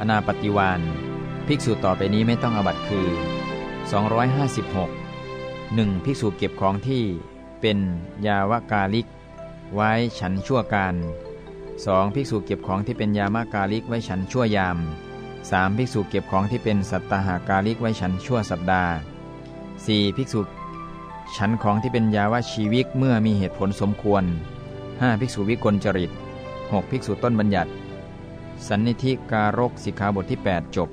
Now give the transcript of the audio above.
อนาปฏิวานภิกษุต่อไปนี้ไม่ต้องอบัตคือ 256 1. ภิกษุเก็บของที่เป็นยาวกาลิก ไว้ฉันชั่วการ 2. ภิกษุเก็บของที่เป็นยามากาลิกไว้ฉันชั่วยาม 3. ภิกษุเก็บของที่เป็นสัตตหากาลิกไว้ฉันชั่วสัปดาห์ 4. ภิกษุฉันของที่เป็นยาวชีวิกเมื่อมีเหตุผลสมควร 5. ภิกษุวิกลจริต 6. ภิกษุต้นบัญญัติ สันนิธิการกสิกขาบทที่ 8 จบ